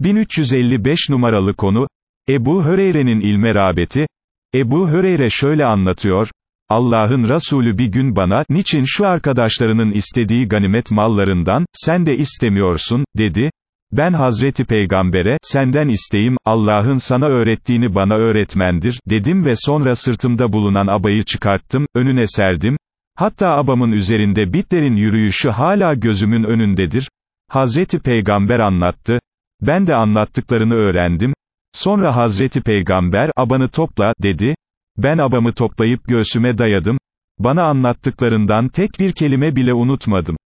1355 numaralı konu, Ebu Höreyre'nin ilme rağbeti, Ebu Höreyre şöyle anlatıyor, Allah'ın Resulü bir gün bana, niçin şu arkadaşlarının istediği ganimet mallarından, sen de istemiyorsun, dedi, ben Hazreti Peygamber'e, senden isteyim, Allah'ın sana öğrettiğini bana öğretmendir, dedim ve sonra sırtımda bulunan abayı çıkarttım, önüne serdim, hatta abamın üzerinde bitlerin yürüyüşü hala gözümün önündedir, Hazreti Peygamber anlattı, ben de anlattıklarını öğrendim, sonra Hazreti Peygamber, abanı topla, dedi, ben abamı toplayıp göğsüme dayadım, bana anlattıklarından tek bir kelime bile unutmadım.